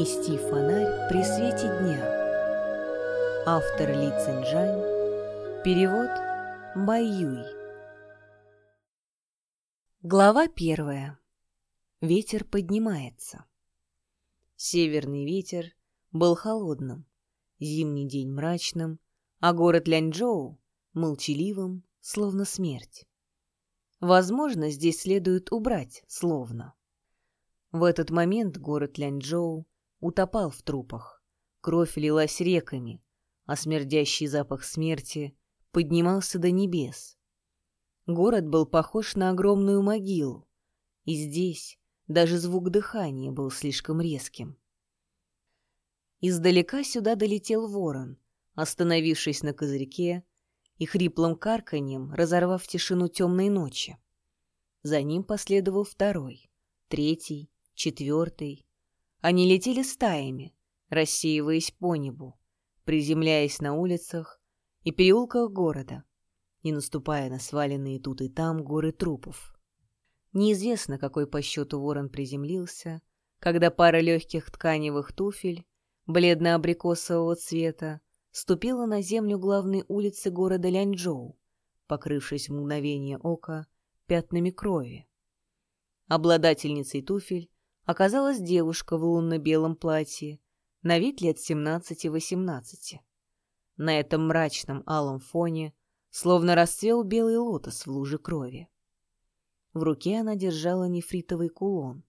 Нести фонарь при свете дня. Автор Ли Цинжань. Перевод Бай Юй. Глава первая. Ветер поднимается. Северный ветер был холодным, зимний день мрачным, а город Ляньчжоу — молчаливым, словно смерть. Возможно, здесь следует убрать «словно». В этот момент город Ляньчжоу утопал в трупах. Кровь лилась реками, а смердящий запах смерти поднимался до небес. Город был похож на огромную могилу, и здесь даже звук дыхания был слишком резким. Издалека сюда долетел ворон, остановившись на козырьке и хриплым карканьем разорвав тишину темной ночи. За ним последовал второй, третий, четвертый. Они летели стаями, рассеиваясь по небу, приземляясь на улицах и переулках города, не наступая на сваленные тут и там горы трупов. Неизвестно, какой по счету ворон приземлился, когда пара легких тканевых туфель, бледно-абрикосового цвета, ступила на землю главной улицы города Ляньчжоу, покрывшись в мгновение ока пятнами крови. Обладательницей туфель оказалась девушка в лунно-белом платье, на вид лет 17-18. На этом мрачном алом фоне словно расцвел белый лотос в луже крови. В руке она держала нефритовый кулон.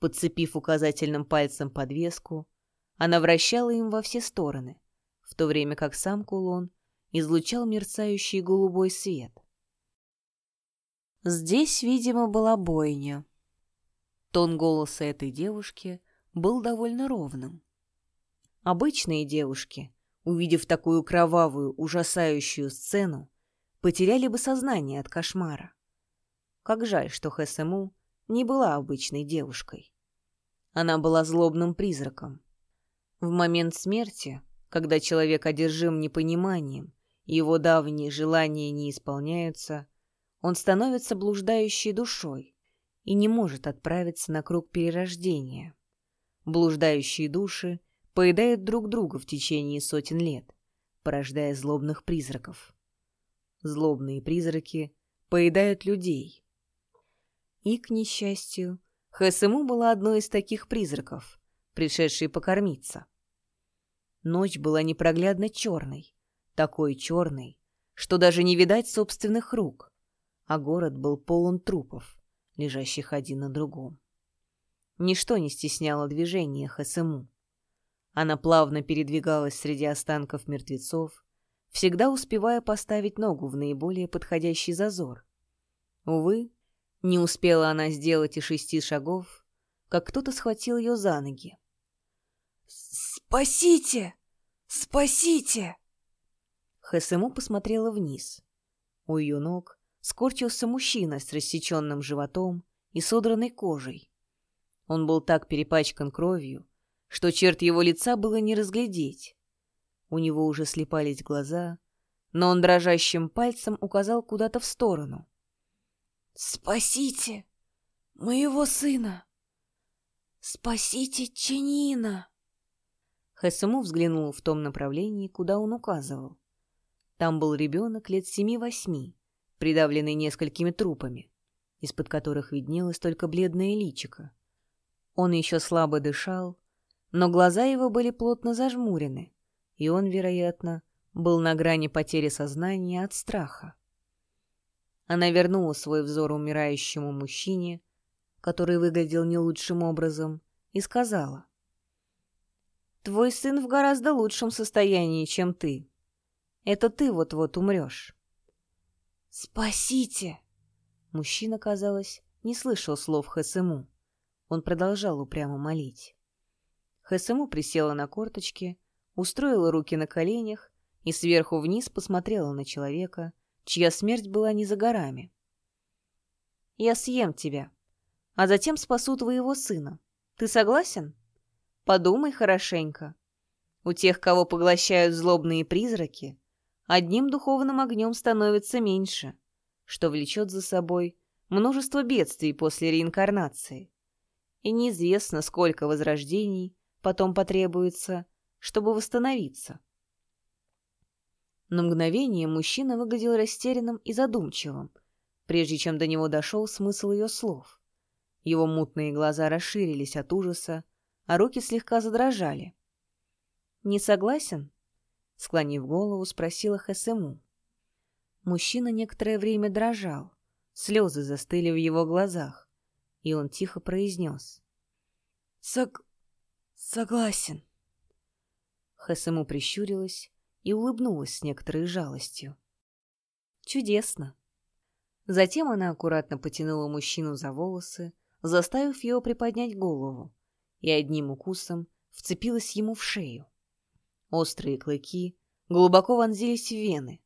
Подцепив указательным пальцем подвеску, она вращала им во все стороны, в то время как сам кулон излучал мерцающий голубой свет. Здесь, видимо, была бойня. Тон голоса этой девушки был довольно ровным. Обычные девушки, увидев такую кровавую, ужасающую сцену, потеряли бы сознание от кошмара. Как жаль, что Хэсэму не была обычной девушкой. Она была злобным призраком. В момент смерти, когда человек одержим непониманием, его давние желания не исполняются, он становится блуждающей душой, и не может отправиться на круг перерождения. Блуждающие души поедают друг друга в течение сотен лет, порождая злобных призраков. Злобные призраки поедают людей. И, к несчастью, ХСМУ была одной из таких призраков, пришедшей покормиться. Ночь была непроглядно черной, такой черной, что даже не видать собственных рук, а город был полон трупов лежащих один на другом. Ничто не стесняло движения ХСМУ. Она плавно передвигалась среди останков мертвецов, всегда успевая поставить ногу в наиболее подходящий зазор. Увы, не успела она сделать и шести шагов, как кто-то схватил ее за ноги. «Спасите! Спасите!» ХСМУ посмотрела вниз. У ее ног скорчился мужчина с рассеченным животом и содранной кожей. Он был так перепачкан кровью, что черт его лица было не разглядеть. У него уже слепались глаза, но он дрожащим пальцем указал куда-то в сторону. «Спасите моего сына! Спасите Ченина!» Хэсэму взглянул в том направлении, куда он указывал. Там был ребенок лет семи-восьми, придавленный несколькими трупами, из-под которых виднелось только бледное личико. Он еще слабо дышал, но глаза его были плотно зажмурены, и он, вероятно, был на грани потери сознания от страха. Она вернула свой взор умирающему мужчине, который выглядел не лучшим образом, и сказала. «Твой сын в гораздо лучшем состоянии, чем ты. Это ты вот-вот умрешь». «Спасите!» Мужчина, казалось, не слышал слов Хэсэму. Он продолжал упрямо молить. Хэсэму присела на корточки, устроила руки на коленях и сверху вниз посмотрела на человека, чья смерть была не за горами. «Я съем тебя, а затем спасу твоего сына. Ты согласен? Подумай хорошенько. У тех, кого поглощают злобные призраки, одним духовным огнем становится меньше, что влечет за собой множество бедствий после реинкарнации. и неизвестно, сколько возрождений потом потребуется, чтобы восстановиться. На мгновение мужчина выглядел растерянным и задумчивым, прежде чем до него дошел смысл ее слов. Его мутные глаза расширились от ужаса, а руки слегка задрожали. «Не согласен?» — склонив голову, спросила Хэсэму. Мужчина некоторое время дрожал, слезы застыли в его глазах, и он тихо произнес. «Сог... согласен». Хэсэму прищурилась и улыбнулась с некоторой жалостью. «Чудесно!» Затем она аккуратно потянула мужчину за волосы, заставив его приподнять голову, и одним укусом вцепилась ему в шею. Острые клыки глубоко вонзились в вены.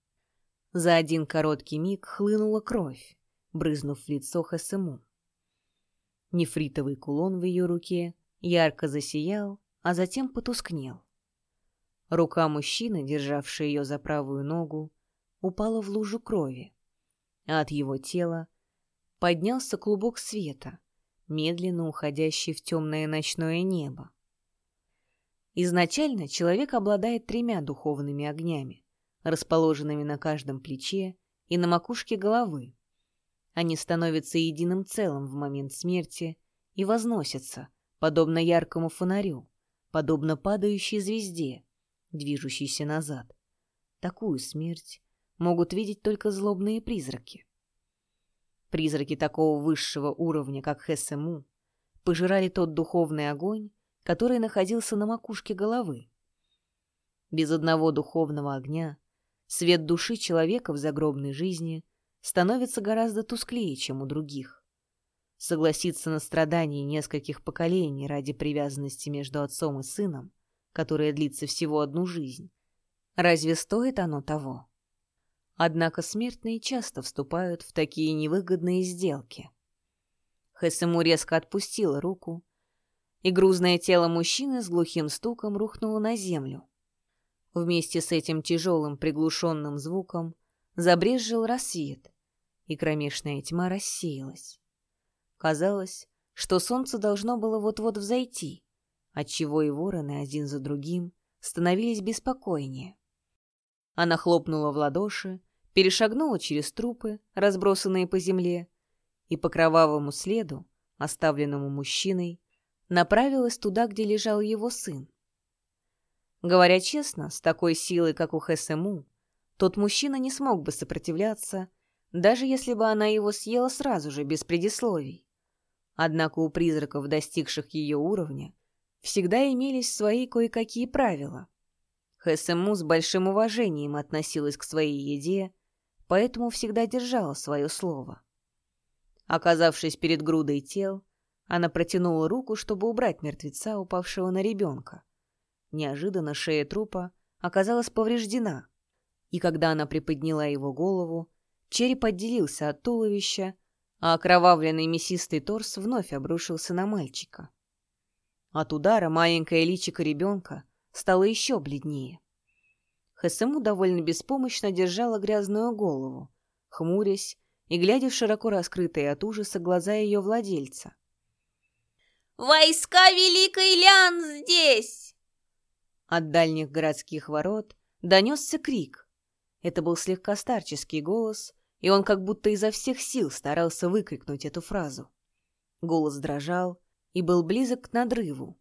За один короткий миг хлынула кровь, брызнув в лицо Хасему. Нефритовый кулон в ее руке ярко засиял, а затем потускнел. Рука мужчины, державшая ее за правую ногу, упала в лужу крови, а от его тела поднялся клубок света, медленно уходящий в темное ночное небо. Изначально человек обладает тремя духовными огнями, расположенными на каждом плече и на макушке головы. Они становятся единым целым в момент смерти и возносятся, подобно яркому фонарю, подобно падающей звезде, движущийся назад. Такую смерть могут видеть только злобные призраки. Призраки такого высшего уровня, как Хесему, пожирали тот духовный огонь, который находился на макушке головы. Без одного духовного огня свет души человека в загробной жизни становится гораздо тусклее, чем у других. Согласиться на страдания нескольких поколений ради привязанности между отцом и сыном которое длится всего одну жизнь. Разве стоит оно того? Однако смертные часто вступают в такие невыгодные сделки. Хэсэму резко отпустила руку, и грузное тело мужчины с глухим стуком рухнуло на землю. Вместе с этим тяжелым приглушенным звуком забрезжил рассвет, и кромешная тьма рассеялась. Казалось, что солнце должно было вот-вот взойти, отчего и вороны один за другим становились беспокойнее. Она хлопнула в ладоши, перешагнула через трупы, разбросанные по земле, и по кровавому следу, оставленному мужчиной, направилась туда, где лежал его сын. Говоря честно, с такой силой, как у Хэсэму, тот мужчина не смог бы сопротивляться, даже если бы она его съела сразу же, без предисловий. Однако у призраков, достигших ее уровня, всегда имелись свои кое-какие правила. ХСМУ с большим уважением относилась к своей еде, поэтому всегда держала свое слово. Оказавшись перед грудой тел, она протянула руку, чтобы убрать мертвеца, упавшего на ребенка. Неожиданно шея трупа оказалась повреждена, и когда она приподняла его голову, череп отделился от туловища, а окровавленный мясистый торс вновь обрушился на мальчика. От удара маленькое личико ребенка стало еще бледнее. Хэсэму довольно беспомощно держала грязную голову, хмурясь и глядя в широко раскрытые от ужаса глаза ее владельца. «Войска Великой Лян здесь!» От дальних городских ворот донесся крик. Это был слегка старческий голос, и он как будто изо всех сил старался выкрикнуть эту фразу. Голос дрожал, и был близок к надрыву.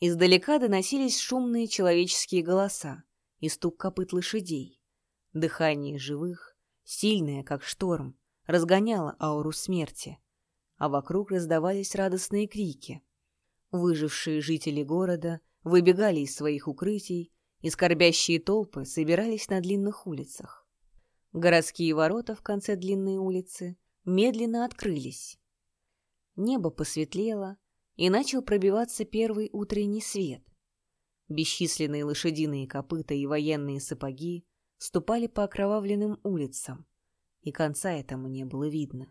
Издалека доносились шумные человеческие голоса и стук копыт лошадей. Дыхание живых, сильное, как шторм, разгоняло ауру смерти, а вокруг раздавались радостные крики. Выжившие жители города выбегали из своих укрытий, и скорбящие толпы собирались на длинных улицах. Городские ворота в конце длинной улицы медленно открылись. Небо посветлело, и начал пробиваться первый утренний свет. Бесчисленные лошадиные копыта и военные сапоги ступали по окровавленным улицам, и конца этому не было видно.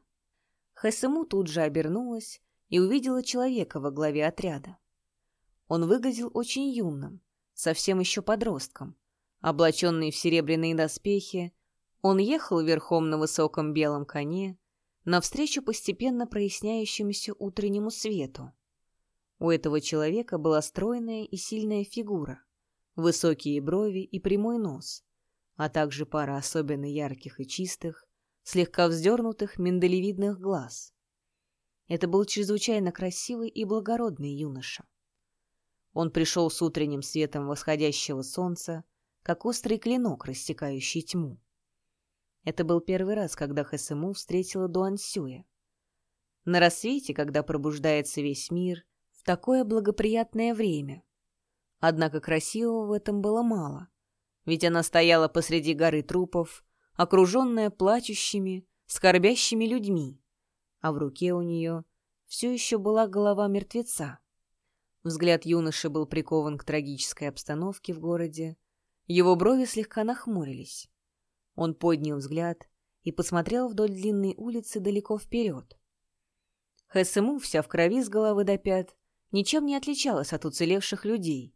Хэсэму тут же обернулась и увидела человека во главе отряда. Он выглядел очень юным, совсем еще подростком. Облаченный в серебряные доспехи, он ехал верхом на высоком белом коне, навстречу постепенно проясняющемуся утреннему свету. У этого человека была стройная и сильная фигура, высокие брови и прямой нос, а также пара особенно ярких и чистых, слегка вздернутых миндалевидных глаз. Это был чрезвычайно красивый и благородный юноша. Он пришел с утренним светом восходящего солнца, как острый клинок, рассекающий тьму. Это был первый раз, когда Хэсэму встретила Дуансюя. На рассвете, когда пробуждается весь мир, в такое благоприятное время. Однако красивого в этом было мало, ведь она стояла посреди горы трупов, окруженная плачущими, скорбящими людьми, а в руке у нее все еще была голова мертвеца. Взгляд юноши был прикован к трагической обстановке в городе, его брови слегка нахмурились. Он поднял взгляд и посмотрел вдоль длинной улицы далеко вперед. Хэсэму, вся в крови с головы до пят, ничем не отличалась от уцелевших людей,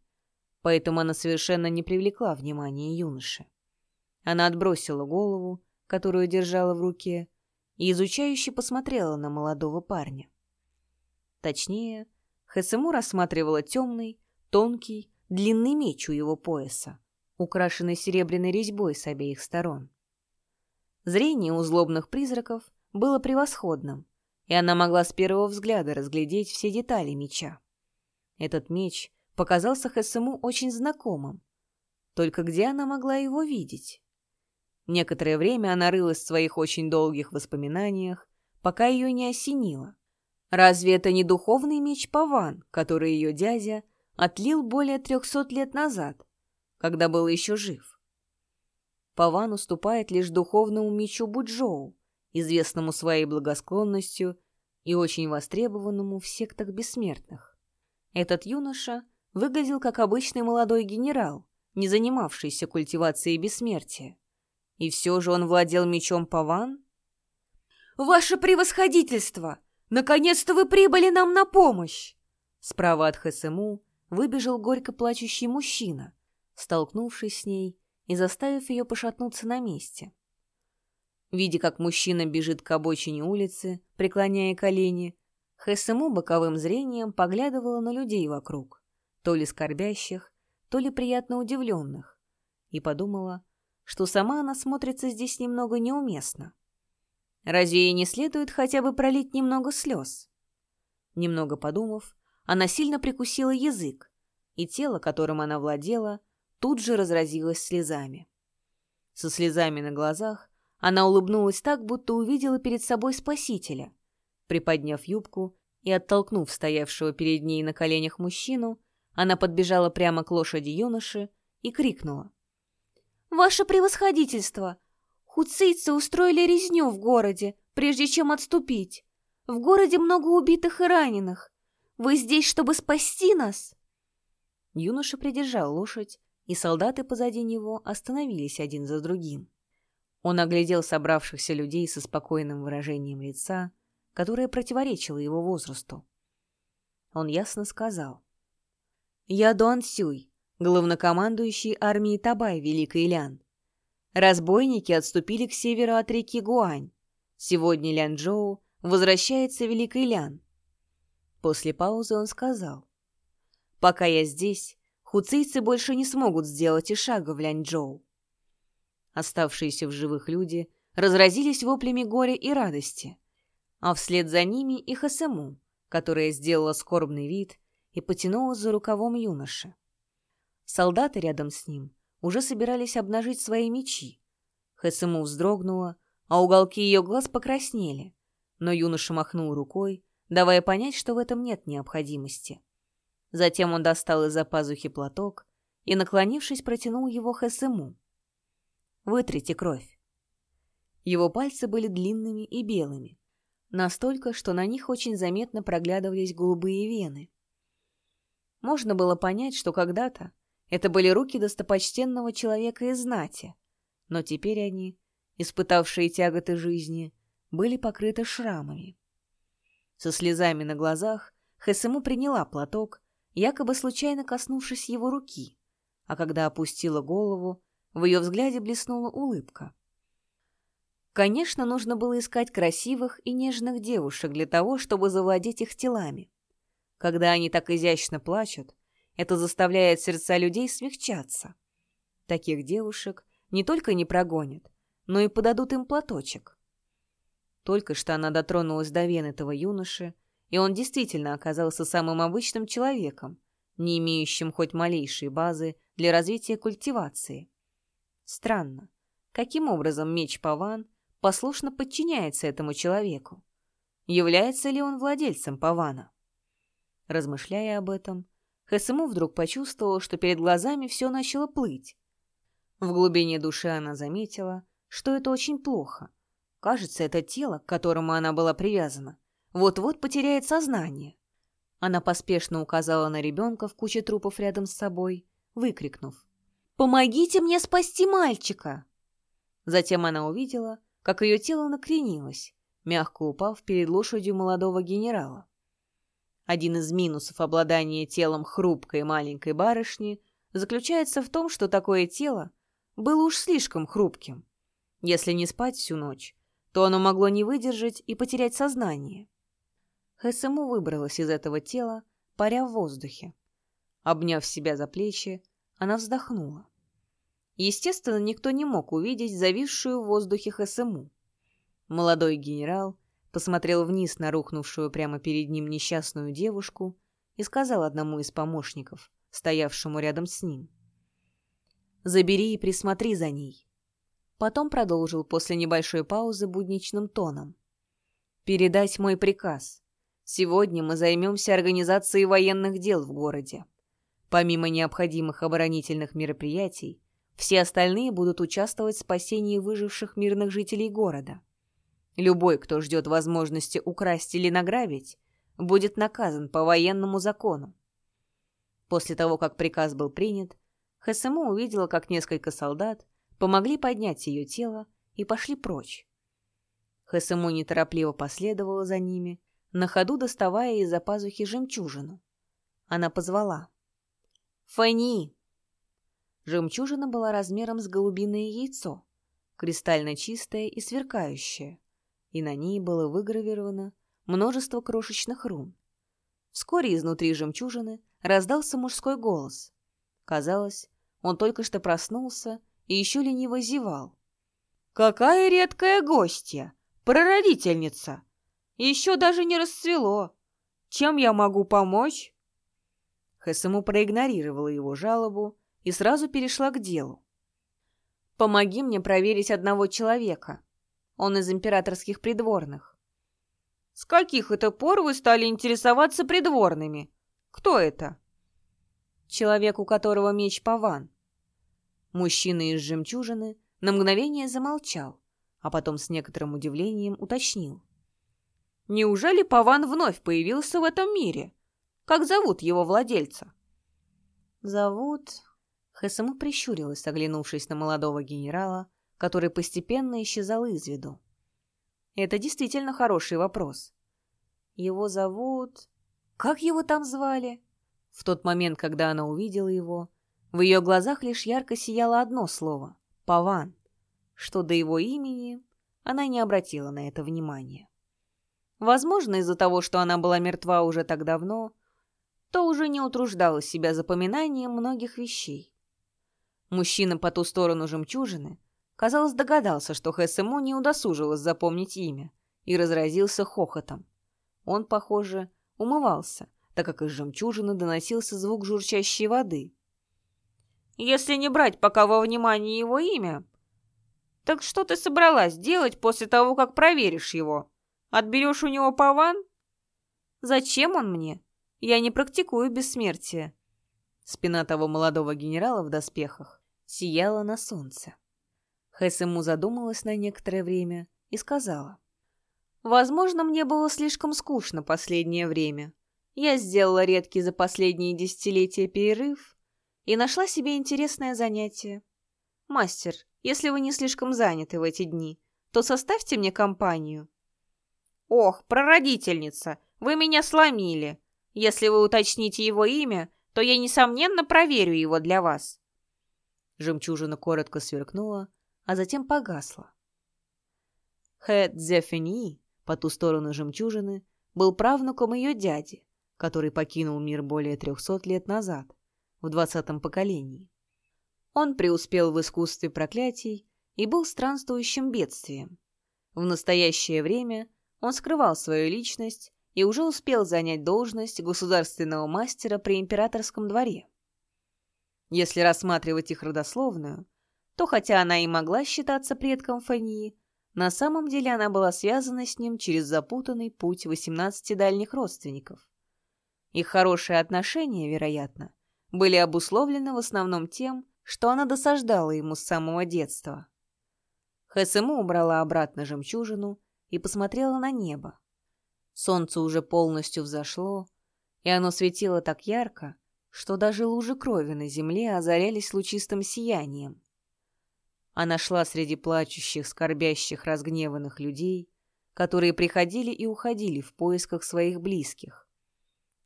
поэтому она совершенно не привлекла внимания юноши. Она отбросила голову, которую держала в руке, и изучающе посмотрела на молодого парня. Точнее, Хэсэму рассматривала темный, тонкий, длинный меч у его пояса, украшенный серебряной резьбой с обеих сторон. Зрение у злобных призраков было превосходным, и она могла с первого взгляда разглядеть все детали меча. Этот меч показался Хэсэму очень знакомым. Только где она могла его видеть? Некоторое время она рылась в своих очень долгих воспоминаниях, пока ее не осенило. Разве это не духовный меч Паван, который ее дядя отлил более трехсот лет назад, когда был еще жив? Паван уступает лишь духовному мечу Буджоу, известному своей благосклонностью и очень востребованному в сектах бессмертных. Этот юноша выглядел как обычный молодой генерал, не занимавшийся культивацией бессмертия. И все же он владел мечом Паван? «Ваше превосходительство! Наконец-то вы прибыли нам на помощь!» Справа от ХСМУ выбежал горько плачущий мужчина, столкнувшись с ней и заставив ее пошатнуться на месте. Видя, как мужчина бежит к обочине улицы, преклоняя колени, ХСМУ боковым зрением поглядывала на людей вокруг, то ли скорбящих, то ли приятно удивленных, и подумала, что сама она смотрится здесь немного неуместно. Разве ей не следует хотя бы пролить немного слез? Немного подумав, она сильно прикусила язык, и тело, которым она владела, тут же разразилось слезами. Со слезами на глазах она улыбнулась так, будто увидела перед собой спасителя. Приподняв юбку и оттолкнув стоявшего перед ней на коленях мужчину, она подбежала прямо к лошади юноши и крикнула. «Ваше превосходительство! Хуцийцы устроили резню в городе, прежде чем отступить. В городе много убитых и раненых. Вы здесь, чтобы спасти нас?» Юноша придержал лошадь, и солдаты позади него остановились один за другим. Он оглядел собравшихся людей со спокойным выражением лица, которое противоречило его возрасту. Он ясно сказал. «Я Дуан Сюй, главнокомандующий армией Табай Великий Лян. Разбойники отступили к северу от реки Гуань. Сегодня Лянчжоу возвращается Великий Лян. После паузы он сказал. «Пока я здесь, хуцийцы больше не смогут сделать и шага в Лянчжоу». Оставшиеся в живых люди разразились воплями горя и радости, а вслед за ними и Хасему, которая сделала скорбный вид и потянула за рукавом юноши. Солдаты рядом с ним уже собирались обнажить свои мечи. Хэсэму вздрогнула, а уголки ее глаз покраснели, но юноша махнул рукой, давая понять, что в этом нет необходимости. Затем он достал из-за пазухи платок и, наклонившись, протянул его Хэсэму. «Вытрите кровь». Его пальцы были длинными и белыми, настолько, что на них очень заметно проглядывались голубые вены. Можно было понять, что когда-то это были руки достопочтенного человека из знати, но теперь они, испытавшие тяготы жизни, были покрыты шрамами. Со слезами на глазах Хесему приняла платок, якобы случайно коснувшись его руки, а когда опустила голову, в ее взгляде блеснула улыбка. Конечно, нужно было искать красивых и нежных девушек для того, чтобы завладеть их телами. Когда они так изящно плачут, это заставляет сердца людей смягчаться. Таких девушек не только не прогонят, но и подадут им платочек. Только что она дотронулась до вен этого юноши, и он действительно оказался самым обычным человеком, не имеющим хоть малейшей базы для развития культивации. Странно, каким образом меч Паван послушно подчиняется этому человеку? Является ли он владельцем Павана? Размышляя об этом, Хэсэму вдруг почувствовал, что перед глазами все начало плыть. В глубине души она заметила, что это очень плохо. Кажется, это тело, к которому она была привязана, вот-вот потеряет сознание. Она поспешно указала на ребенка в куче трупов рядом с собой, выкрикнув «Помогите мне спасти мальчика!» Затем она увидела, как ее тело накренилось, мягко упав перед лошадью молодого генерала. Один из минусов обладания телом хрупкой маленькой барышни заключается в том, что такое тело было уж слишком хрупким. Если не спать всю ночь, то оно могло не выдержать и потерять сознание. ХСМУ выбралась из этого тела, паря в воздухе. Обняв себя за плечи, она вздохнула. Естественно, никто не мог увидеть зависшую в воздухе ХСМУ. Молодой генерал посмотрел вниз на рухнувшую прямо перед ним несчастную девушку и сказал одному из помощников, стоявшему рядом с ним. «Забери и присмотри за ней». Потом продолжил после небольшой паузы будничным тоном. «Передать мой приказ. Сегодня мы займемся организацией военных дел в городе. Помимо необходимых оборонительных мероприятий, все остальные будут участвовать в спасении выживших мирных жителей города. Любой, кто ждет возможности украсть или награбить, будет наказан по военному закону. После того, как приказ был принят, ХСМУ увидела, как несколько солдат помогли поднять ее тело и пошли прочь. ХСМУ неторопливо последовала за ними, на ходу доставая из-за пазухи жемчужину. Она позвала. «Фани!» Жемчужина была размером с голубиное яйцо, кристально чистая и сверкающая, и на ней было выгравировано множество крошечных рун. Вскоре изнутри жемчужины раздался мужской голос. Казалось, он только что проснулся и еще лениво зевал. «Какая редкая гостья! Прародительница! Еще даже не расцвело. Чем я могу помочь?» Хэсэму проигнорировала его жалобу и сразу перешла к делу. «Помоги мне проверить одного человека. Он из императорских придворных». «С каких это пор вы стали интересоваться придворными? Кто это?» «Человек, у которого меч Паван». Мужчина из жемчужины на мгновение замолчал, а потом с некоторым удивлением уточнил. Неужели Паван вновь появился в этом мире? Как зовут его владельца? Зовут... Хэсэму прищурилась, оглянувшись на молодого генерала, который постепенно исчезал из виду. Это действительно хороший вопрос. Его зовут... Как его там звали? В тот момент, когда она увидела его, в ее глазах лишь ярко сияло одно слово — Паван. Что до его имени, она не обратила на это внимания. Возможно, из-за того, что она была мертва уже так давно, то уже не утруждала себя запоминанием многих вещей. Мужчина по ту сторону жемчужины, казалось, догадался, что ХСМО не удосужилась запомнить имя, и разразился хохотом. Он, похоже, умывался, так как из жемчужины доносился звук журчащей воды. «Если не брать пока во внимание его имя, так что ты собралась делать после того, как проверишь его?» Отберешь у него паван? Зачем он мне? Я не практикую бессмертие. Спина того молодого генерала в доспехах сияла на солнце. Хэсэму задумалась на некоторое время и сказала. «Возможно, мне было слишком скучно последнее время. Я сделала редкий за последние десятилетия перерыв и нашла себе интересное занятие. Мастер, если вы не слишком заняты в эти дни, то составьте мне компанию. «Ох, прародительница, вы меня сломили. Если вы уточните его имя, то я, несомненно, проверю его для вас». Жемчужина коротко сверкнула, а затем погасла. Хэ Дзефени, по ту сторону жемчужины, был правнуком ее дяди, который покинул мир более трехсот лет назад, в двадцатом поколении. Он преуспел в искусстве проклятий и был странствующим бедствием. В настоящее время он скрывал свою личность и уже успел занять должность государственного мастера при императорском дворе. Если рассматривать их родословную, то хотя она и могла считаться предком Фании, на самом деле она была связана с ним через запутанный путь 18 дальних родственников. Их хорошие отношения, вероятно, были обусловлены в основном тем, что она досаждала ему с самого детства. Хэсэму убрала обратно жемчужину и посмотрела на небо. Солнце уже полностью взошло, и оно светило так ярко, что даже лужи крови на земле озарялись лучистым сиянием. Она шла среди плачущих, скорбящих, разгневанных людей, которые приходили и уходили в поисках своих близких.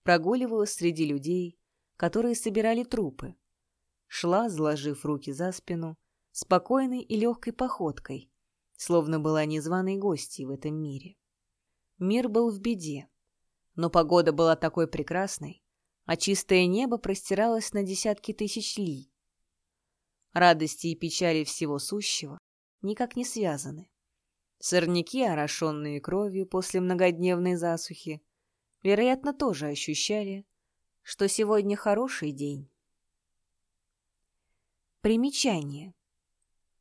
Прогуливалась среди людей, которые собирали трупы. Шла, сложив руки за спину, спокойной и легкой походкой, словно была незваной гостьей в этом мире. Мир был в беде, но погода была такой прекрасной, а чистое небо простиралось на десятки тысяч ли. Радости и печали всего сущего никак не связаны. Сорняки, орошенные кровью после многодневной засухи, вероятно, тоже ощущали, что сегодня хороший день. Примечание.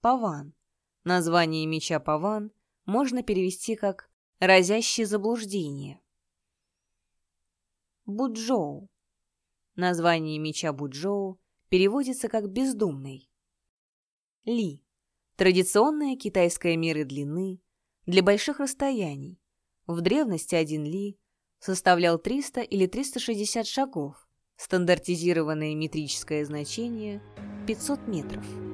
Паван. Название меча Паван можно перевести как «разящее заблуждение». Буджоу. Название меча Буджоу переводится как «бездумный». Ли. Традиционная китайская мера длины для больших расстояний. В древности один ли составлял 300 или 360 шагов. Стандартизированное метрическое значение – 500 метров.